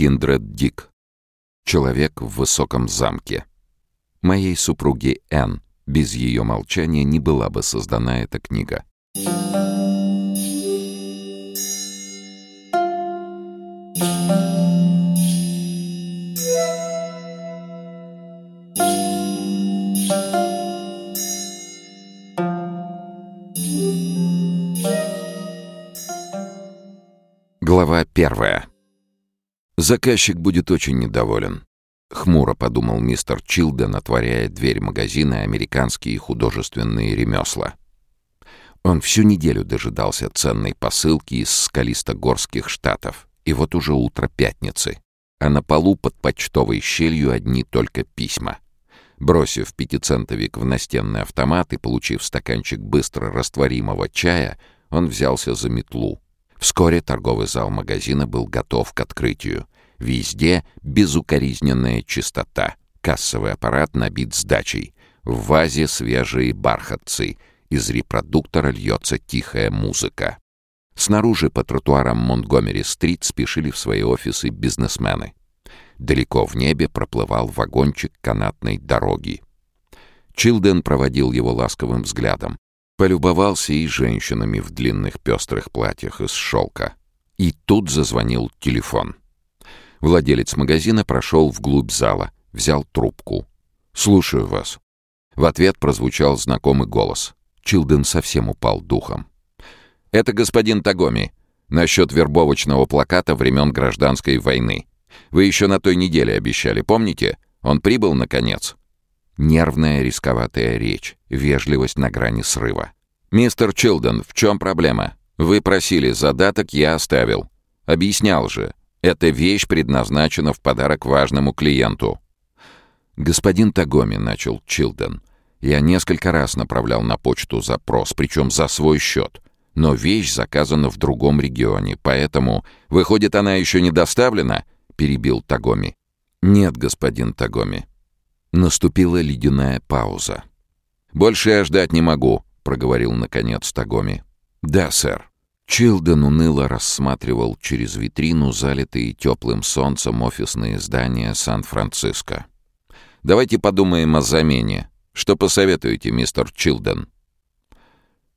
Киндред Дик. Человек в высоком замке. Моей супруге Энн без ее молчания не была бы создана эта книга. Глава первая. Заказчик будет очень недоволен. Хмуро подумал мистер Чилден, отворяя дверь магазина «Американские художественные ремесла». Он всю неделю дожидался ценной посылки из скалисто-горских штатов. И вот уже утро пятницы. А на полу под почтовой щелью одни только письма. Бросив пятицентовик в настенный автомат и получив стаканчик быстро растворимого чая, он взялся за метлу. Вскоре торговый зал магазина был готов к открытию. Везде безукоризненная чистота. Кассовый аппарат набит сдачей. В вазе свежие бархатцы. Из репродуктора льется тихая музыка. Снаружи по тротуарам Монтгомери-стрит спешили в свои офисы бизнесмены. Далеко в небе проплывал вагончик канатной дороги. Чилден проводил его ласковым взглядом. Полюбовался и женщинами в длинных пестрых платьях из шелка. И тут зазвонил телефон. Владелец магазина прошел вглубь зала, взял трубку. «Слушаю вас». В ответ прозвучал знакомый голос. Чилден совсем упал духом. «Это господин Тагоми. Насчет вербовочного плаката времен гражданской войны. Вы еще на той неделе обещали, помните? Он прибыл, наконец?» Нервная, рисковатая речь, вежливость на грани срыва. «Мистер Чилден, в чем проблема? Вы просили, задаток я оставил. Объяснял же, эта вещь предназначена в подарок важному клиенту». «Господин Тагоми», — начал Чилден, — «я несколько раз направлял на почту запрос, причем за свой счет. Но вещь заказана в другом регионе, поэтому... Выходит, она еще не доставлена?» — перебил Тагоми. «Нет, господин Тагоми. Наступила ледяная пауза. «Больше я ждать не могу», — проговорил наконец Тагоми. «Да, сэр». Чилден уныло рассматривал через витрину залитые теплым солнцем офисные здания Сан-Франциско. «Давайте подумаем о замене. Что посоветуете, мистер Чилден?»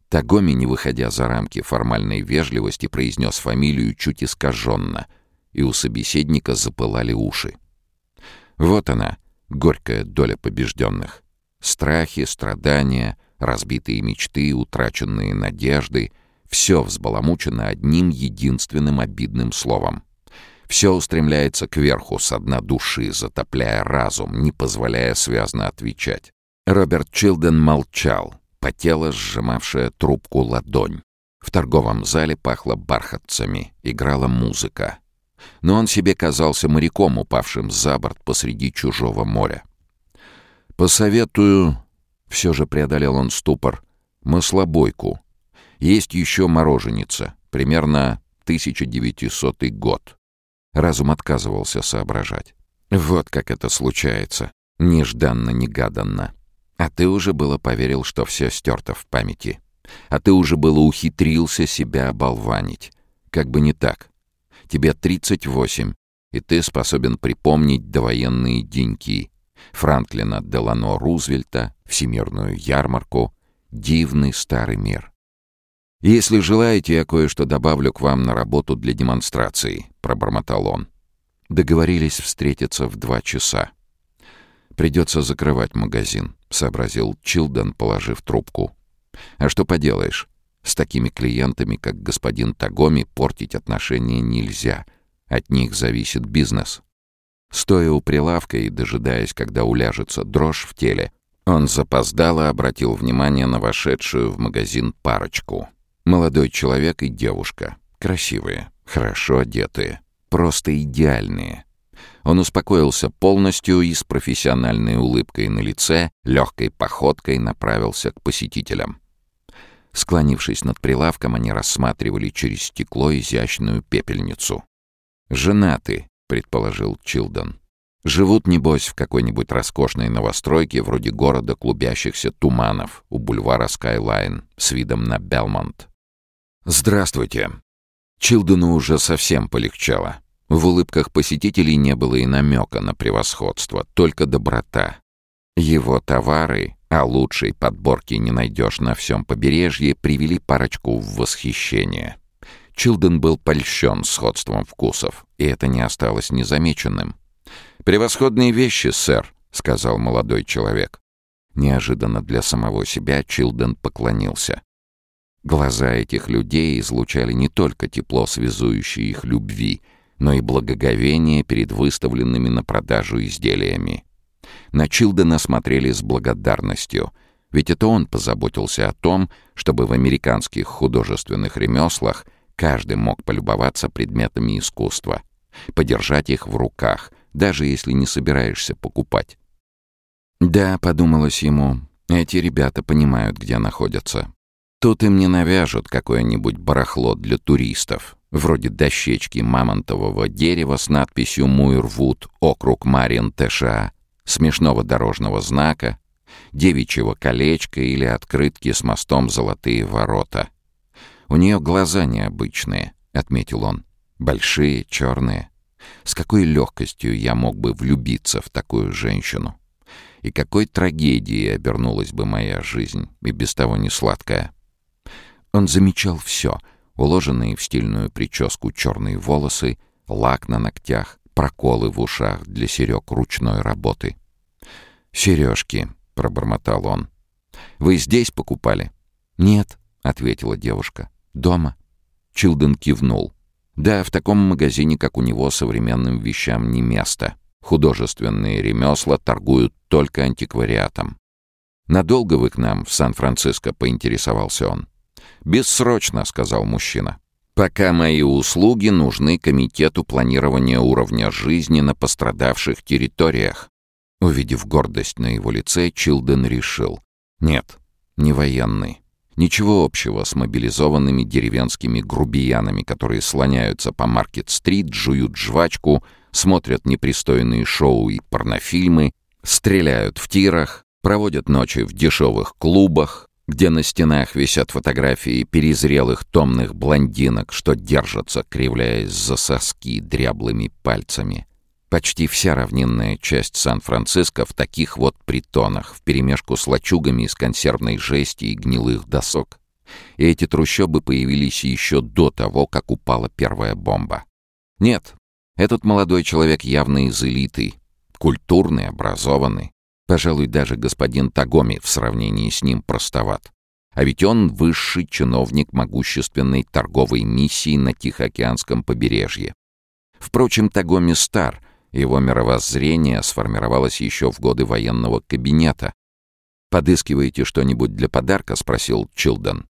Тагоми, не выходя за рамки формальной вежливости, произнес фамилию чуть искаженно, и у собеседника запылали уши. Вот она, горькая доля побежденных. Страхи, страдания, разбитые мечты, утраченные надежды — все взбаламучено одним единственным обидным словом. Все устремляется кверху с дна души, затопляя разум, не позволяя связно отвечать. Роберт Чилден молчал, потела сжимавшая трубку ладонь. В торговом зале пахло бархатцами, играла музыка но он себе казался моряком, упавшим за борт посреди чужого моря. «Посоветую...» — все же преодолел он ступор. «Маслобойку. Есть еще мороженица. Примерно 1900 год». Разум отказывался соображать. «Вот как это случается. Нежданно-негаданно. А ты уже было поверил, что все стерто в памяти. А ты уже было ухитрился себя оболванить. Как бы не так. Тебе 38, и ты способен припомнить довоенные деньки. Франклина Делано Рузвельта, Всемирную ярмарку, дивный старый мир. «Если желаете, я кое-что добавлю к вам на работу для демонстрации», — пробормотал он. Договорились встретиться в два часа. «Придется закрывать магазин», — сообразил Чилден, положив трубку. «А что поделаешь? С такими клиентами, как господин Тагоми, портить отношения нельзя. От них зависит бизнес. Стоя у прилавка и дожидаясь, когда уляжется дрожь в теле, он запоздало обратил внимание на вошедшую в магазин парочку. Молодой человек и девушка. Красивые, хорошо одетые, просто идеальные. Он успокоился полностью и с профессиональной улыбкой на лице, легкой походкой направился к посетителям. Склонившись над прилавком, они рассматривали через стекло изящную пепельницу. «Женаты», — предположил Чилдон. «Живут, небось, в какой-нибудь роскошной новостройке вроде города клубящихся туманов у бульвара Скайлайн с видом на Белмонт». «Здравствуйте». Чилдону уже совсем полегчало. В улыбках посетителей не было и намека на превосходство, только доброта. Его товары, а лучшей подборки не найдешь на всем побережье, привели парочку в восхищение. Чилден был польщен сходством вкусов, и это не осталось незамеченным. «Превосходные вещи, сэр», — сказал молодой человек. Неожиданно для самого себя Чилден поклонился. Глаза этих людей излучали не только тепло связующей их любви, но и благоговение перед выставленными на продажу изделиями. На Чилдена смотрели с благодарностью, ведь это он позаботился о том, чтобы в американских художественных ремеслах каждый мог полюбоваться предметами искусства, подержать их в руках, даже если не собираешься покупать. «Да», — подумалось ему, — «эти ребята понимают, где находятся. Тут им не навяжут какое-нибудь барахло для туристов, вроде дощечки мамонтового дерева с надписью «Муирвуд, округ Марин ТША», смешного дорожного знака, девичьего колечка или открытки с мостом «Золотые ворота». «У нее глаза необычные», — отметил он. «Большие, черные. С какой легкостью я мог бы влюбиться в такую женщину? И какой трагедией обернулась бы моя жизнь, и без того не сладкая?» Он замечал все — уложенные в стильную прическу черные волосы, лак на ногтях, проколы в ушах для серег ручной работы. «Сережки», — пробормотал он. «Вы здесь покупали?» «Нет», — ответила девушка. «Дома». Чилден кивнул. «Да, в таком магазине, как у него, современным вещам не место. Художественные ремесла торгуют только антиквариатом». «Надолго вы к нам в Сан-Франциско?» — поинтересовался он. «Бессрочно», — сказал мужчина. «Пока мои услуги нужны Комитету планирования уровня жизни на пострадавших территориях». Увидев гордость на его лице, Чилден решил. «Нет, не военный. Ничего общего с мобилизованными деревенскими грубиянами, которые слоняются по Маркет-стрит, жуют жвачку, смотрят непристойные шоу и порнофильмы, стреляют в тирах, проводят ночи в дешевых клубах, где на стенах висят фотографии перезрелых томных блондинок, что держатся, кривляясь за соски дряблыми пальцами. Почти вся равнинная часть Сан-Франциско в таких вот притонах, вперемешку с лачугами из консервной жести и гнилых досок. И эти трущобы появились еще до того, как упала первая бомба. Нет, этот молодой человек явно из элиты, культурный, образованный. Пожалуй, даже господин Тагоми в сравнении с ним простоват. А ведь он высший чиновник могущественной торговой миссии на Тихоокеанском побережье. Впрочем, Тагоми стар, его мировоззрение сформировалось еще в годы военного кабинета. «Подыскиваете что-нибудь для подарка?» — спросил Чилден.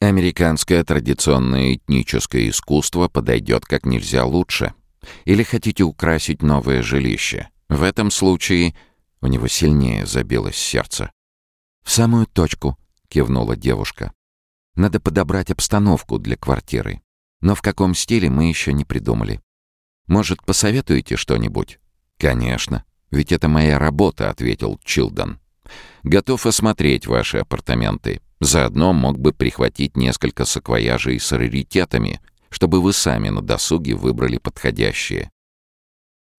«Американское традиционное этническое искусство подойдет как нельзя лучше. Или хотите украсить новое жилище? В этом случае у него сильнее забилось сердце. «В самую точку», — кивнула девушка. «Надо подобрать обстановку для квартиры. Но в каком стиле мы еще не придумали. Может, посоветуете что-нибудь?» «Конечно. Ведь это моя работа», — ответил Чилдон. «Готов осмотреть ваши апартаменты. Заодно мог бы прихватить несколько саквояжей с раритетами, чтобы вы сами на досуге выбрали подходящие».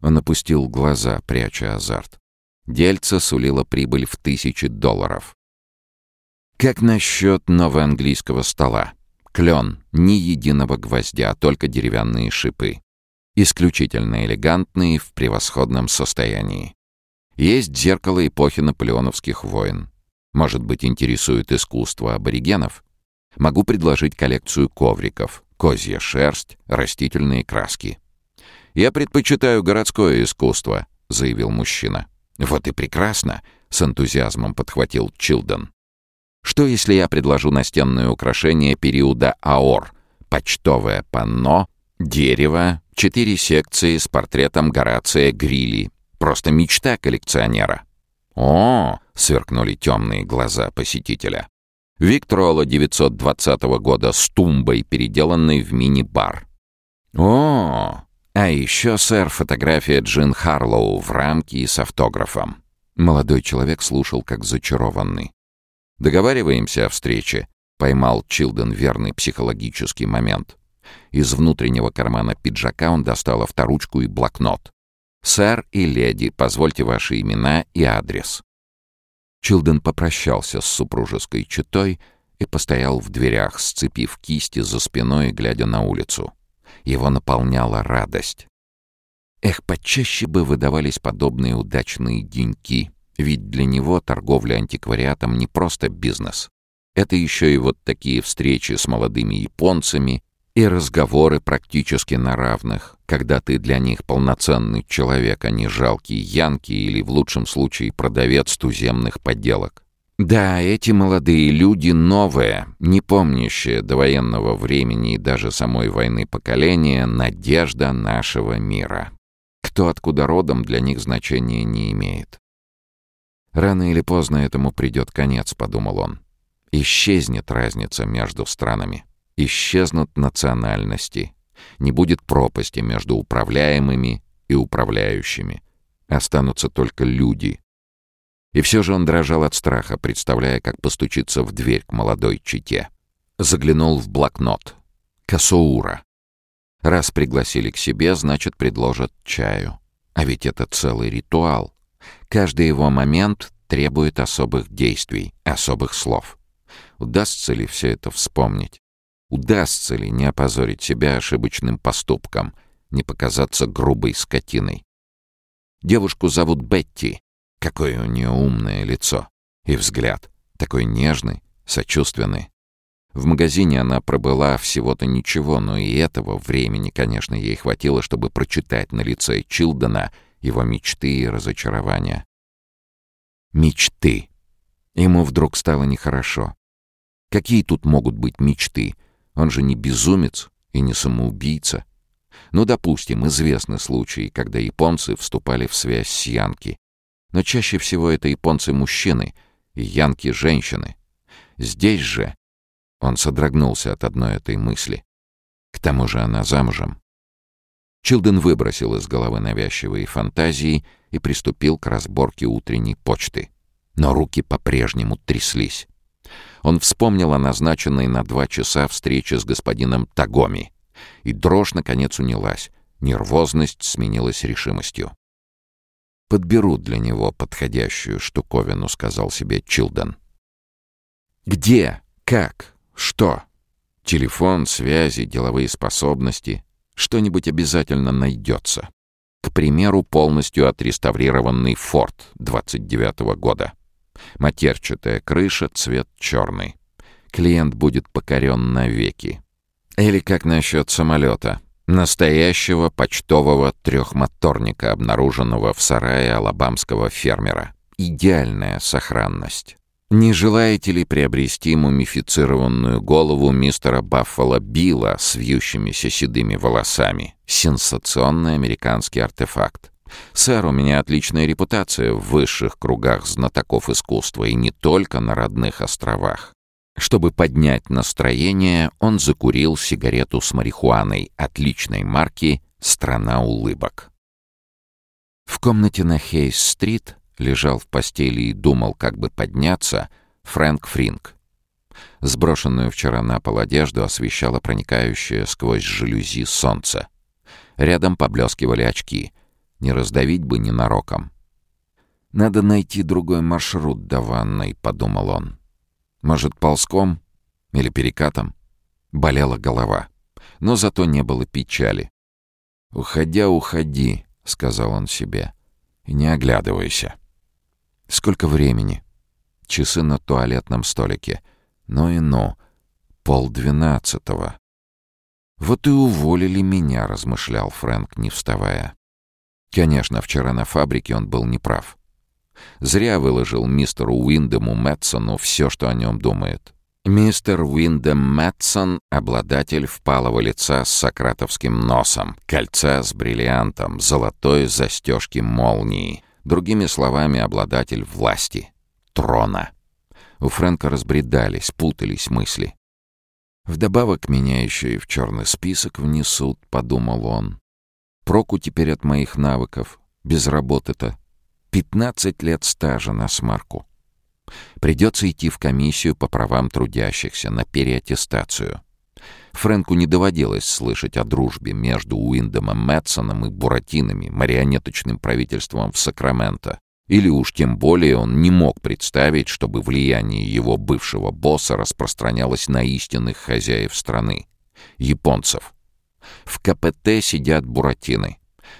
Он опустил глаза, пряча азарт. Дельца сулила прибыль в тысячи долларов. Как насчет новоанглийского стола? Клен, ни единого гвоздя, только деревянные шипы. Исключительно элегантные, в превосходном состоянии. Есть зеркало эпохи наполеоновских войн. Может быть, интересует искусство аборигенов? Могу предложить коллекцию ковриков, козья шерсть, растительные краски. «Я предпочитаю городское искусство», — заявил мужчина. «Вот и прекрасно!» — с энтузиазмом подхватил Чилден. «Что, если я предложу настенное украшение периода Аор? Почтовое панно, дерево, четыре секции с портретом Горация Грилли. Просто мечта коллекционера». «О!» — сверкнули темные глаза посетителя. Виктрола 920 года с тумбой, переделанной в мини-бар. «О!» А еще, сэр, фотография Джин Харлоу в рамке и с автографом. Молодой человек слушал как зачарованный. «Договариваемся о встрече», — поймал Чилден верный психологический момент. Из внутреннего кармана пиджака он достал авторучку и блокнот. «Сэр и леди, позвольте ваши имена и адрес». Чилден попрощался с супружеской четой и постоял в дверях, сцепив кисти за спиной и глядя на улицу. Его наполняла радость. Эх, почаще бы выдавались подобные удачные деньки, ведь для него торговля антиквариатом не просто бизнес. Это еще и вот такие встречи с молодыми японцами и разговоры практически на равных, когда ты для них полноценный человек, а не жалкий янки или, в лучшем случае, продавец туземных подделок. Да, эти молодые люди новые, не помнящие до военного времени и даже самой войны поколения, надежда нашего мира. Кто откуда родом, для них значения не имеет. Рано или поздно этому придет конец, подумал он. Исчезнет разница между странами. Исчезнут национальности. Не будет пропасти между управляемыми и управляющими. Останутся только люди. И все же он дрожал от страха, представляя, как постучится в дверь к молодой чите. Заглянул в блокнот. Касоура. Раз пригласили к себе, значит, предложат чаю. А ведь это целый ритуал. Каждый его момент требует особых действий, особых слов. Удастся ли все это вспомнить? Удастся ли не опозорить себя ошибочным поступком, не показаться грубой скотиной? Девушку зовут Бетти. Какое у нее умное лицо. И взгляд. Такой нежный, сочувственный. В магазине она пробыла всего-то ничего, но и этого времени, конечно, ей хватило, чтобы прочитать на лице Чилдена его мечты и разочарования. Мечты. Ему вдруг стало нехорошо. Какие тут могут быть мечты? Он же не безумец и не самоубийца. Ну, допустим, известны случаи, когда японцы вступали в связь с янки. Но чаще всего это японцы-мужчины и янки-женщины. Здесь же он содрогнулся от одной этой мысли. К тому же она замужем. Чилден выбросил из головы навязчивые фантазии и приступил к разборке утренней почты. Но руки по-прежнему тряслись. Он вспомнил о назначенной на два часа встрече с господином Тагоми. И дрожь, наконец, унялась. Нервозность сменилась решимостью. «Подберу для него подходящую штуковину», — сказал себе Чилден. «Где? Как? Что? Телефон, связи, деловые способности. Что-нибудь обязательно найдется. К примеру, полностью отреставрированный «Форд» 29 -го года. Матерчатая крыша, цвет черный. Клиент будет покорен навеки. Или как насчет самолета? Настоящего почтового трехмоторника, обнаруженного в сарае алабамского фермера. Идеальная сохранность. Не желаете ли приобрести мумифицированную голову мистера Баффало Билла с вьющимися седыми волосами? Сенсационный американский артефакт. «Сэр, у меня отличная репутация в высших кругах знатоков искусства и не только на родных островах». Чтобы поднять настроение, он закурил сигарету с марихуаной отличной марки «Страна улыбок». В комнате на Хейс-стрит лежал в постели и думал, как бы подняться, Фрэнк Фринк. Сброшенную вчера на пол одежду освещало проникающее сквозь жалюзи солнце. Рядом поблескивали очки — не раздавить бы ненароком. «Надо найти другой маршрут до ванной», — подумал он. «Может, ползком? Или перекатом?» Болела голова. Но зато не было печали. «Уходя, уходи», — сказал он себе. «И не оглядывайся». «Сколько времени?» Часы на туалетном столике. Ну и ну. Полдвенадцатого. «Вот и уволили меня», — размышлял Фрэнк, не вставая. Конечно, вчера на фабрике он был неправ. Зря выложил мистеру Уиндему Мэтсону все, что о нем думает. Мистер Уиндем Мэтсон — обладатель впалого лица с сократовским носом, кольца с бриллиантом, золотой застежки молнии. Другими словами, обладатель власти, трона. У Фрэнка разбредались, путались мысли. «Вдобавок меня еще и в черный список внесут», — подумал он. Проку теперь от моих навыков. Без работы-то. Пятнадцать лет стажа на смарку. Придется идти в комиссию по правам трудящихся на переаттестацию. Фрэнку не доводилось слышать о дружбе между Уиндомом Мэтсоном и Буратинами, марионеточным правительством в Сакраменто. Или уж тем более он не мог представить, чтобы влияние его бывшего босса распространялось на истинных хозяев страны — японцев. В КПТ сидят буратины.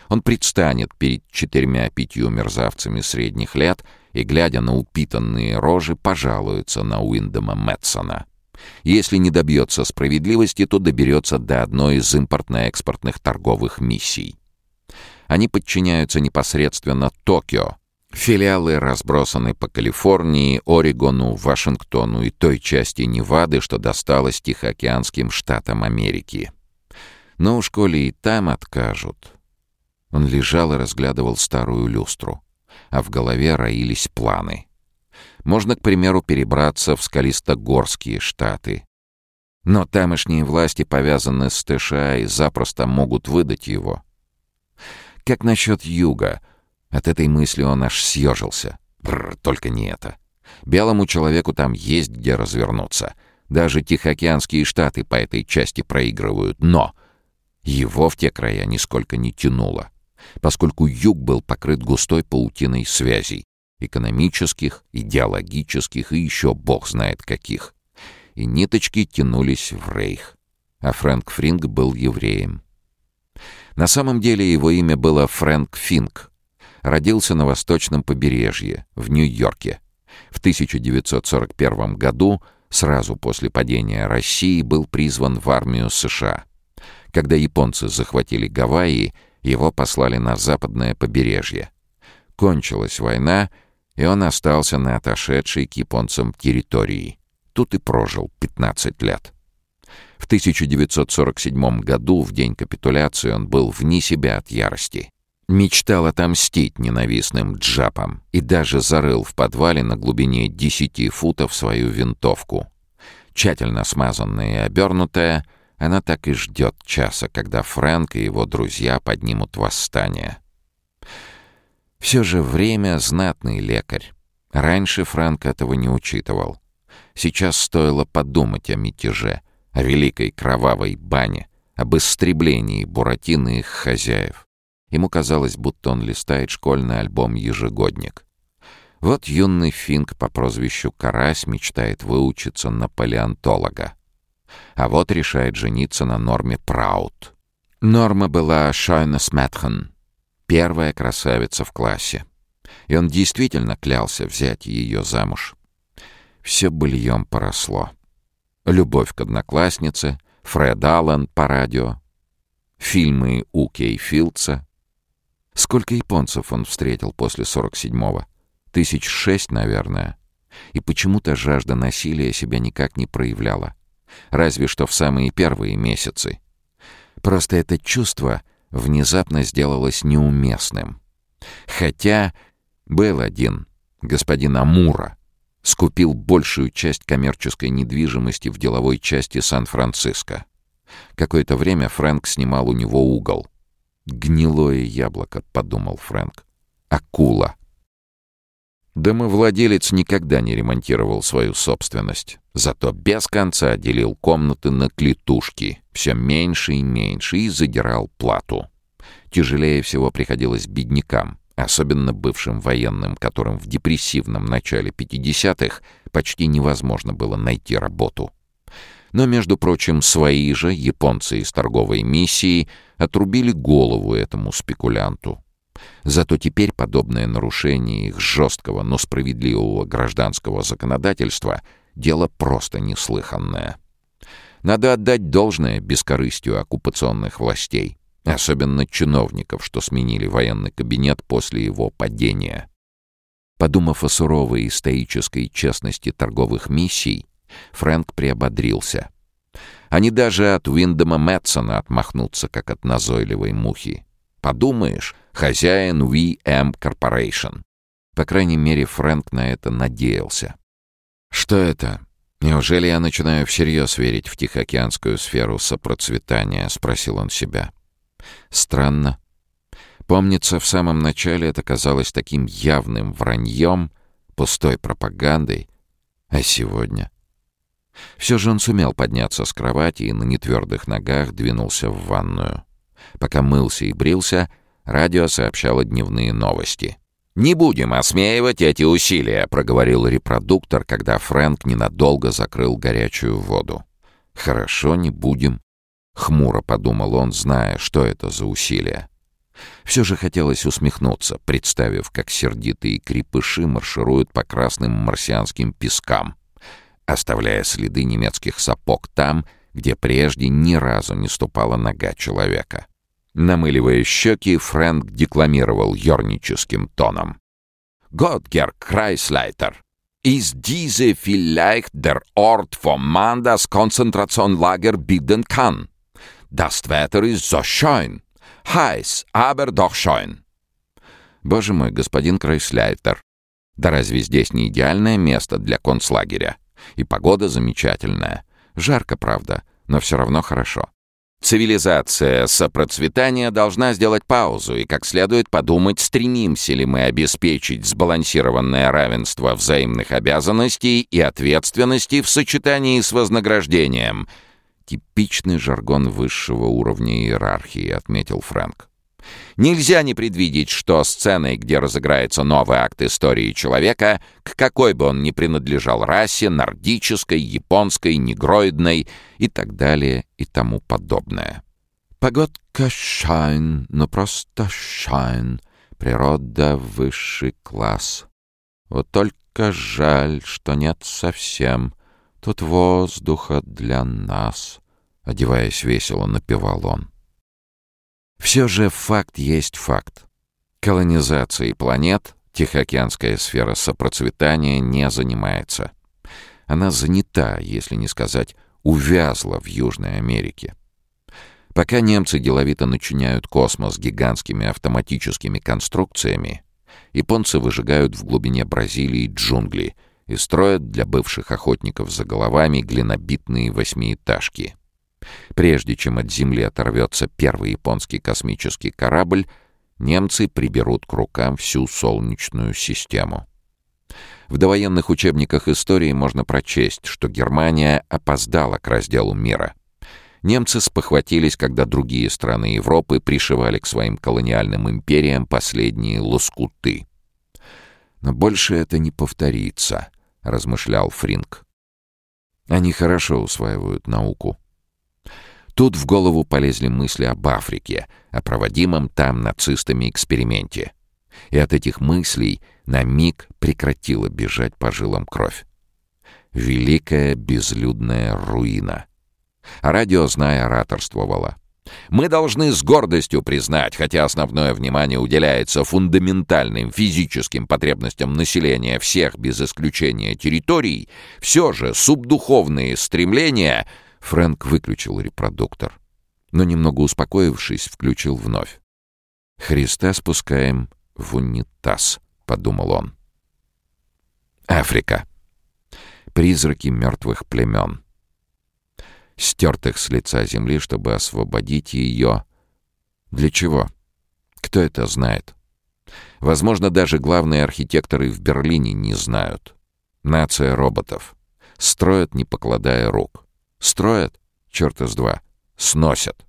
Он предстанет перед четырьмя-пятью мерзавцами средних лет и, глядя на упитанные рожи, пожалуется на Уиндома Мэтсона. Если не добьется справедливости, то доберется до одной из импортно-экспортных торговых миссий. Они подчиняются непосредственно Токио. Филиалы разбросаны по Калифорнии, Орегону, Вашингтону и той части Невады, что досталось Тихоокеанским штатам Америки. Но уж коли и там откажут... Он лежал и разглядывал старую люстру, а в голове роились планы — можно, к примеру, перебраться в скалистогорские штаты. Но тамошние власти повязаны с США и запросто могут выдать его. Как насчет юга? От этой мысли он аж съежился. Бррр, только не это. Белому человеку там есть где развернуться. Даже Тихоокеанские штаты по этой части проигрывают. Но его в те края нисколько не тянуло, поскольку юг был покрыт густой паутиной связей, экономических, идеологических и еще бог знает каких. И ниточки тянулись в рейх. А Фрэнк Фринг был евреем. На самом деле его имя было Фрэнк Финк. Родился на восточном побережье, в Нью-Йорке. В 1941 году, сразу после падения России, был призван в армию США. Когда японцы захватили Гавайи, его послали на западное побережье. Кончилась война, и он остался на отошедшей к японцам территории. Тут и прожил 15 лет. В 1947 году, в день капитуляции, он был вне себя от ярости. Мечтал отомстить ненавистным джапам и даже зарыл в подвале на глубине 10 футов свою винтовку. Тщательно смазанная и обернутая, она так и ждет часа, когда Фрэнк и его друзья поднимут восстание. Все же время — знатный лекарь. Раньше Франк этого не учитывал. Сейчас стоило подумать о мятеже, о великой кровавой бане, об истреблении Буратино и их хозяев. Ему казалось, будто он листает школьный альбом-ежегодник. Вот юный Финк по прозвищу Карась мечтает выучиться на палеонтолога. А вот решает жениться на Норме Праут. Норма была Шойнес Мэтхан, Первая красавица в классе. И он действительно клялся взять ее замуж. Все быльем поросло. Любовь к однокласснице, Фред Аллен по радио, фильмы У. Кей Филдса. Сколько японцев он встретил после 47-го? Тысяч шесть, наверное. И почему-то жажда насилия себя никак не проявляла. Разве что в самые первые месяцы. Просто это чувство — внезапно сделалось неуместным. Хотя был один, господин Амура, скупил большую часть коммерческой недвижимости в деловой части Сан-Франциско. Какое-то время Фрэнк снимал у него угол. «Гнилое яблоко», — подумал Фрэнк. «Акула». Домовладелец никогда не ремонтировал свою собственность. Зато без конца делил комнаты на клетушки, все меньше и меньше, и задирал плату. Тяжелее всего приходилось беднякам, особенно бывшим военным, которым в депрессивном начале 50-х почти невозможно было найти работу. Но, между прочим, свои же, японцы из торговой миссии, отрубили голову этому спекулянту. Зато теперь подобное нарушение их жесткого, но справедливого гражданского законодательства — дело просто неслыханное. Надо отдать должное бескорыстию оккупационных властей, особенно чиновников, что сменили военный кабинет после его падения. Подумав о суровой и стоической честности торговых миссий, Фрэнк приободрился. Они даже от Уиндома Мэтсона отмахнутся, как от назойливой мухи. Подумаешь, хозяин VM Corporation. По крайней мере, Фрэнк на это надеялся. Что это? Неужели я начинаю всерьез верить в Тихоокеанскую сферу сопроцветания? Спросил он себя. Странно. Помнится, в самом начале это казалось таким явным враньем, пустой пропагандой. А сегодня? Все же он сумел подняться с кровати и на нетвердых ногах двинулся в ванную. Пока мылся и брился, радио сообщало дневные новости. «Не будем осмеивать эти усилия», — проговорил репродуктор, когда Фрэнк ненадолго закрыл горячую воду. «Хорошо, не будем», — хмуро подумал он, зная, что это за усилия. Все же хотелось усмехнуться, представив, как сердитые крепыши маршируют по красным марсианским пескам, оставляя следы немецких сапог там, где прежде ни разу не ступала нога человека. Намыливая щеки, Фрэнк декламировал ерническим тоном. «Гott, Герр Крайслайтер, ist diese vielleicht der Ort, wo man das Konzentrationslager bieten kann? Das Wetter ist so schön, heiß, aber doch schön». «Боже мой, господин Крайсляйтер, да разве здесь не идеальное место для концлагеря?» И погода замечательная. Жарко, правда, но все равно хорошо. Цивилизация сопроцветания должна сделать паузу и как следует подумать, стремимся ли мы обеспечить сбалансированное равенство взаимных обязанностей и ответственности в сочетании с вознаграждением. Типичный жаргон высшего уровня иерархии, отметил Фрэнк. Нельзя не предвидеть, что сценой, где разыграется новый акт истории человека, к какой бы он ни принадлежал расе, нордической, японской, негроидной и так далее и тому подобное. Погодка shine, но просто shine. Природа — высший класс. Вот только жаль, что нет совсем. Тут воздуха для нас. Одеваясь весело, напевал он. Все же факт есть факт. Колонизацией планет Тихоокеанская сфера сопроцветания не занимается. Она занята, если не сказать, увязла в Южной Америке. Пока немцы деловито начиняют космос гигантскими автоматическими конструкциями, японцы выжигают в глубине Бразилии джунгли и строят для бывших охотников за головами глинобитные восьмиэтажки — Прежде чем от Земли оторвется первый японский космический корабль, немцы приберут к рукам всю Солнечную систему. В довоенных учебниках истории можно прочесть, что Германия опоздала к разделу мира. Немцы спохватились, когда другие страны Европы пришивали к своим колониальным империям последние лоскуты. «Но больше это не повторится», — размышлял Фринк. «Они хорошо усваивают науку». Тут в голову полезли мысли об Африке, о проводимом там нацистами эксперименте. И от этих мыслей на миг прекратила бежать по жилам кровь. Великая безлюдная руина. Радио, зная, ораторствовало. Мы должны с гордостью признать, хотя основное внимание уделяется фундаментальным физическим потребностям населения всех без исключения территорий, все же субдуховные стремления — Фрэнк выключил репродуктор, но, немного успокоившись, включил вновь. «Христа спускаем в унитаз», — подумал он. Африка. Призраки мертвых племен. Стертых с лица земли, чтобы освободить ее. Для чего? Кто это знает? Возможно, даже главные архитекторы в Берлине не знают. Нация роботов. Строят, не покладая рук. Строят, черт из два, сносят,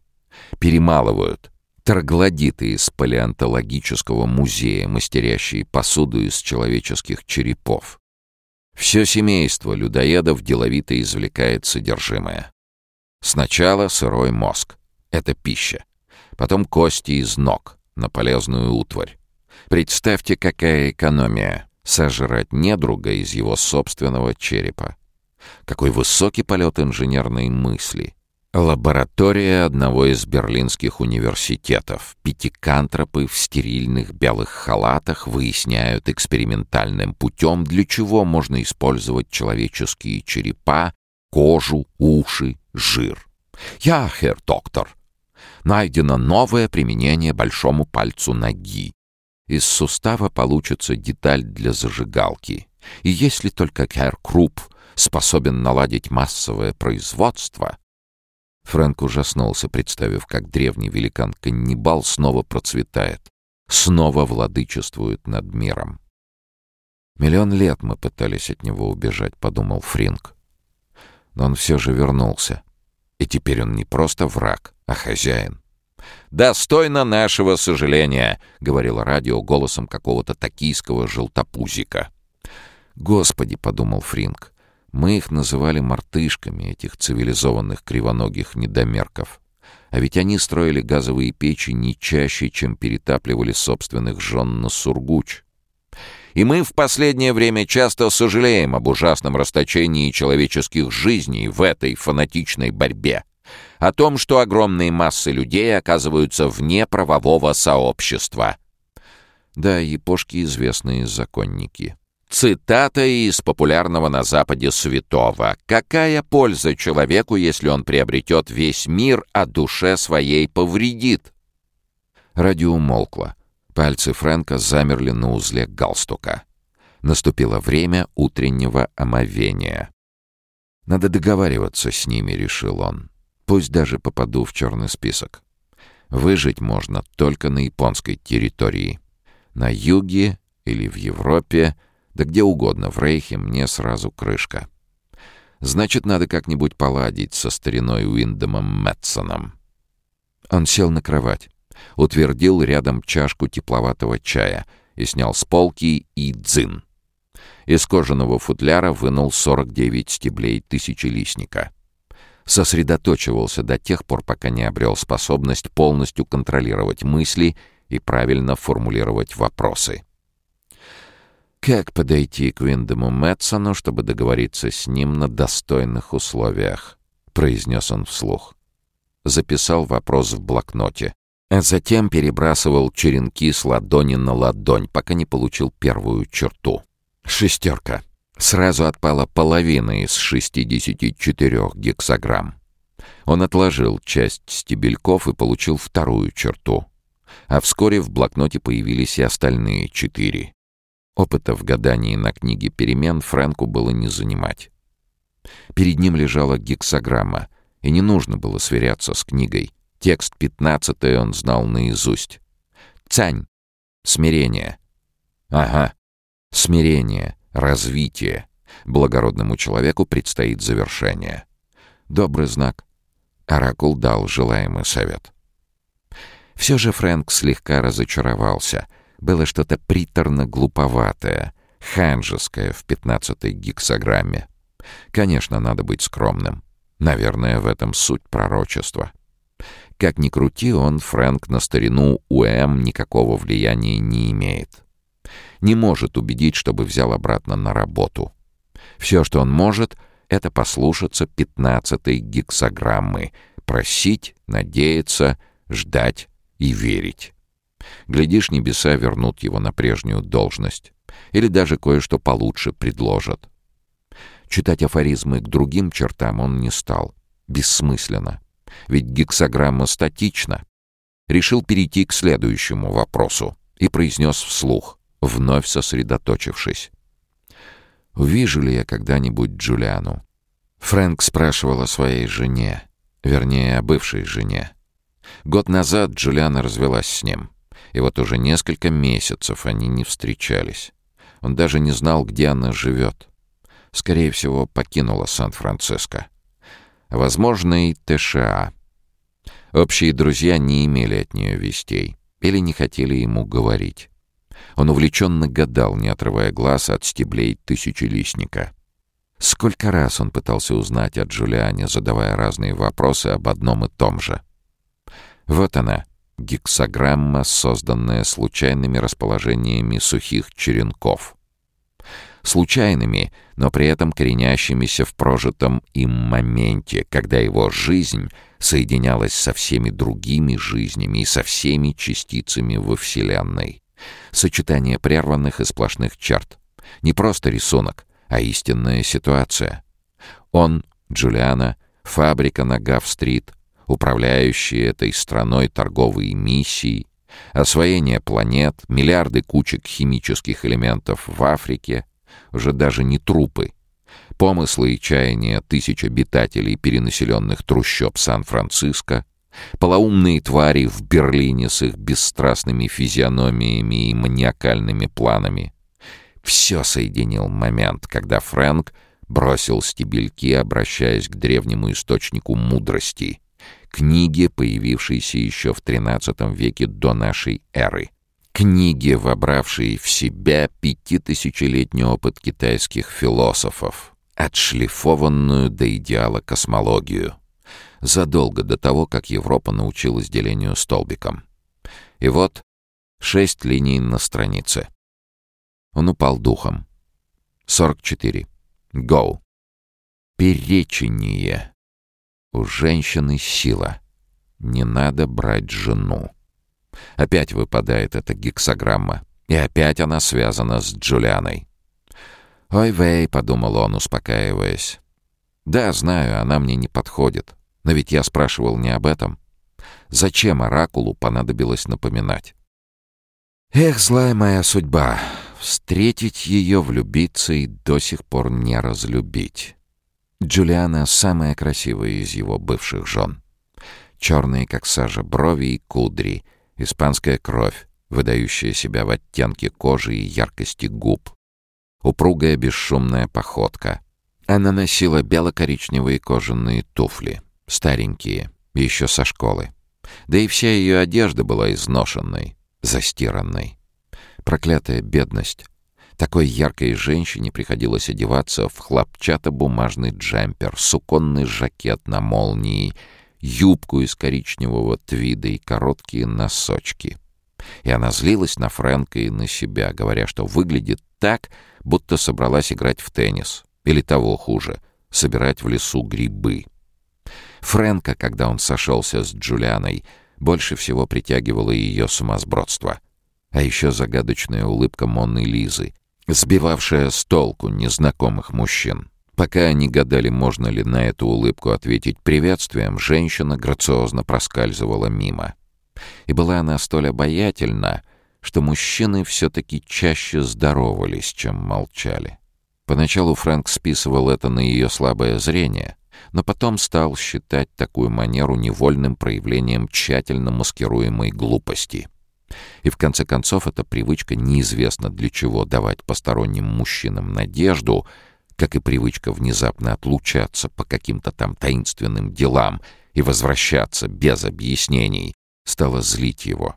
перемалывают. Троглодиты из палеонтологического музея, мастерящие посуду из человеческих черепов. Все семейство людоедов деловито извлекает содержимое. Сначала сырой мозг. Это пища. Потом кости из ног на полезную утварь. Представьте, какая экономия — сожрать недруга из его собственного черепа. Какой высокий полет инженерной мысли. Лаборатория одного из берлинских университетов. Пятикантропы в стерильных белых халатах выясняют экспериментальным путем, для чего можно использовать человеческие черепа, кожу, уши, жир. «Я, хер доктор, найдено новое применение большому пальцу ноги. Из сустава получится деталь для зажигалки. И если только Кэр Круп способен наладить массовое производство. Фрэнк ужаснулся, представив, как древний великан-каннибал снова процветает, снова владычествует над миром. «Миллион лет мы пытались от него убежать», — подумал Фринк. Но он все же вернулся. И теперь он не просто враг, а хозяин. «Достойно нашего сожаления», — говорило радио голосом какого-то токийского желтопузика. «Господи», — подумал Фринк, — «мы их называли мартышками, этих цивилизованных кривоногих недомерков. А ведь они строили газовые печи не чаще, чем перетапливали собственных жен на Сургуч. И мы в последнее время часто сожалеем об ужасном расточении человеческих жизней в этой фанатичной борьбе. О том, что огромные массы людей оказываются вне правового сообщества. Да, япошки известные законники. Цитата из популярного на Западе святого. «Какая польза человеку, если он приобретет весь мир, а душе своей повредит?» Радио умолкло. Пальцы Фрэнка замерли на узле галстука. Наступило время утреннего омовения. «Надо договариваться с ними», — решил он. «Пусть даже попаду в черный список. Выжить можно только на японской территории. На юге или в Европе, да где угодно в Рейхе мне сразу крышка. Значит, надо как-нибудь поладить со стариной Уиндомом Мэтсоном». Он сел на кровать утвердил рядом чашку тепловатого чая и снял с полки и дзин. Из кожаного футляра вынул 49 стеблей тысячелистника. Сосредоточивался до тех пор, пока не обрел способность полностью контролировать мысли и правильно формулировать вопросы. Как подойти к Виндему Мэтсону, чтобы договориться с ним на достойных условиях? произнес он вслух. Записал вопрос в блокноте. А затем перебрасывал черенки с ладони на ладонь, пока не получил первую черту. Шестерка. Сразу отпала половина из 64 гексограмм. Он отложил часть стебельков и получил вторую черту. А вскоре в блокноте появились и остальные четыре. Опыта в гадании на книге перемен Фрэнку было не занимать. Перед ним лежала гексограмма, и не нужно было сверяться с книгой. Текст пятнадцатый он знал наизусть. Цань. Смирение. Ага. Смирение. Развитие. Благородному человеку предстоит завершение. Добрый знак. Оракул дал желаемый совет. Все же Фрэнк слегка разочаровался. Было что-то приторно-глуповатое, ханжеское в пятнадцатой гексограмме. Конечно, надо быть скромным. Наверное, в этом суть пророчества. Как ни крути, он, Фрэнк, на старину УМ никакого влияния не имеет. Не может убедить, чтобы взял обратно на работу. Все, что он может, это послушаться пятнадцатой гексограммы, просить, надеяться, ждать и верить. Глядишь, небеса вернут его на прежнюю должность. Или даже кое-что получше предложат. Читать афоризмы к другим чертам он не стал. Бессмысленно ведь гексограмма статична. Решил перейти к следующему вопросу и произнес вслух, вновь сосредоточившись. «Увижу ли я когда-нибудь Джулиану?» Фрэнк спрашивал о своей жене, вернее, о бывшей жене. Год назад Джулиана развелась с ним, и вот уже несколько месяцев они не встречались. Он даже не знал, где она живет. Скорее всего, покинула Сан-Франциско возможно, и ТША. Общие друзья не имели от нее вестей или не хотели ему говорить. Он увлеченно гадал, не отрывая глаз от стеблей тысячелистника. Сколько раз он пытался узнать о Джулиане, задавая разные вопросы об одном и том же. Вот она, гексограмма, созданная случайными расположениями сухих черенков случайными, но при этом коренящимися в прожитом им моменте, когда его жизнь соединялась со всеми другими жизнями и со всеми частицами во Вселенной. Сочетание прерванных и сплошных черт. Не просто рисунок, а истинная ситуация. Он, Джулиана, фабрика на Гав-стрит, управляющие этой страной торговые миссии, освоение планет, миллиарды кучек химических элементов в Африке, уже даже не трупы. Помыслы и чаяния тысяч обитателей перенаселенных трущоб Сан-Франциско, полоумные твари в Берлине с их бесстрастными физиономиями и маниакальными планами. Все соединил момент, когда Фрэнк бросил стебельки, обращаясь к древнему источнику мудрости, книге, появившейся еще в XIII веке до нашей эры. Книге, вобравшей в себя пятитысячелетний опыт китайских философов, отшлифованную до идеала космологию, задолго до того, как Европа научилась делению столбиком. И вот шесть линий на странице. Он упал духом. 44. Go. Перечение. У женщины сила. Не надо брать жену. Опять выпадает эта гексограмма. И опять она связана с Джулианой. «Ой, Вэй», — подумал он, успокаиваясь. «Да, знаю, она мне не подходит. Но ведь я спрашивал не об этом. Зачем Оракулу понадобилось напоминать? Эх, злая моя судьба, встретить ее, влюбиться и до сих пор не разлюбить. Джулиана — самая красивая из его бывших жен. Черные, как сажа, брови и кудри, испанская кровь, выдающая себя в оттенке кожи и яркости губ. Упругая бесшумная походка. Она носила бело-коричневые кожаные туфли — Старенькие, еще со школы. Да и вся ее одежда была изношенной, застиранной. Проклятая бедность. Такой яркой женщине приходилось одеваться в хлопчато-бумажный джемпер, суконный жакет на молнии, юбку из коричневого твида и короткие носочки. И она злилась на Фрэнка и на себя, говоря, что выглядит так, будто собралась играть в теннис. Или того хуже — собирать в лесу грибы. Фрэнка, когда он сошелся с Джулианой, больше всего притягивало ее сумасбродство. А еще загадочная улыбка Монны Лизы, сбивавшая с толку незнакомых мужчин. Пока они гадали, можно ли на эту улыбку ответить приветствием, женщина грациозно проскальзывала мимо. И была она столь обаятельна, что мужчины все-таки чаще здоровались, чем молчали. Поначалу Фрэнк списывал это на ее слабое зрение, но потом стал считать такую манеру невольным проявлением тщательно маскируемой глупости. И в конце концов эта привычка неизвестно для чего давать посторонним мужчинам надежду, как и привычка внезапно отлучаться по каким-то там таинственным делам и возвращаться без объяснений, стала злить его.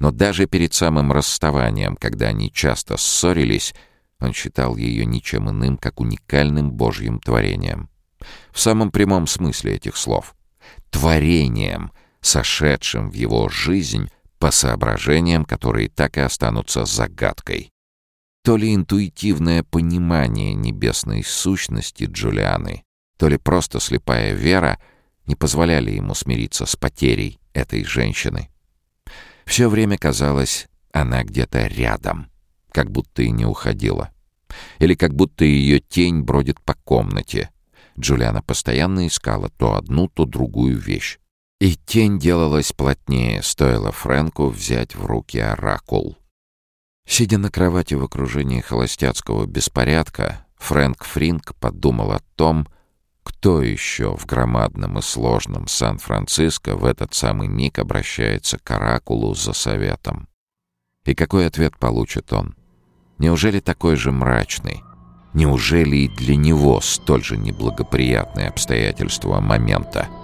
Но даже перед самым расставанием, когда они часто ссорились, он считал ее ничем иным, как уникальным божьим творением в самом прямом смысле этих слов. Творением, сошедшим в его жизнь по соображениям, которые так и останутся загадкой. То ли интуитивное понимание небесной сущности Джулианы, то ли просто слепая вера не позволяли ему смириться с потерей этой женщины. Все время казалось, она где-то рядом, как будто и не уходила. Или как будто ее тень бродит по комнате — Джулиана постоянно искала то одну, то другую вещь. И тень делалась плотнее, стоило Фрэнку взять в руки оракул. Сидя на кровати в окружении холостяцкого беспорядка, Фрэнк Фринк подумал о том, кто еще в громадном и сложном Сан-Франциско в этот самый миг обращается к оракулу за советом. И какой ответ получит он? Неужели такой же мрачный? Неужели и для него столь же неблагоприятные обстоятельства момента —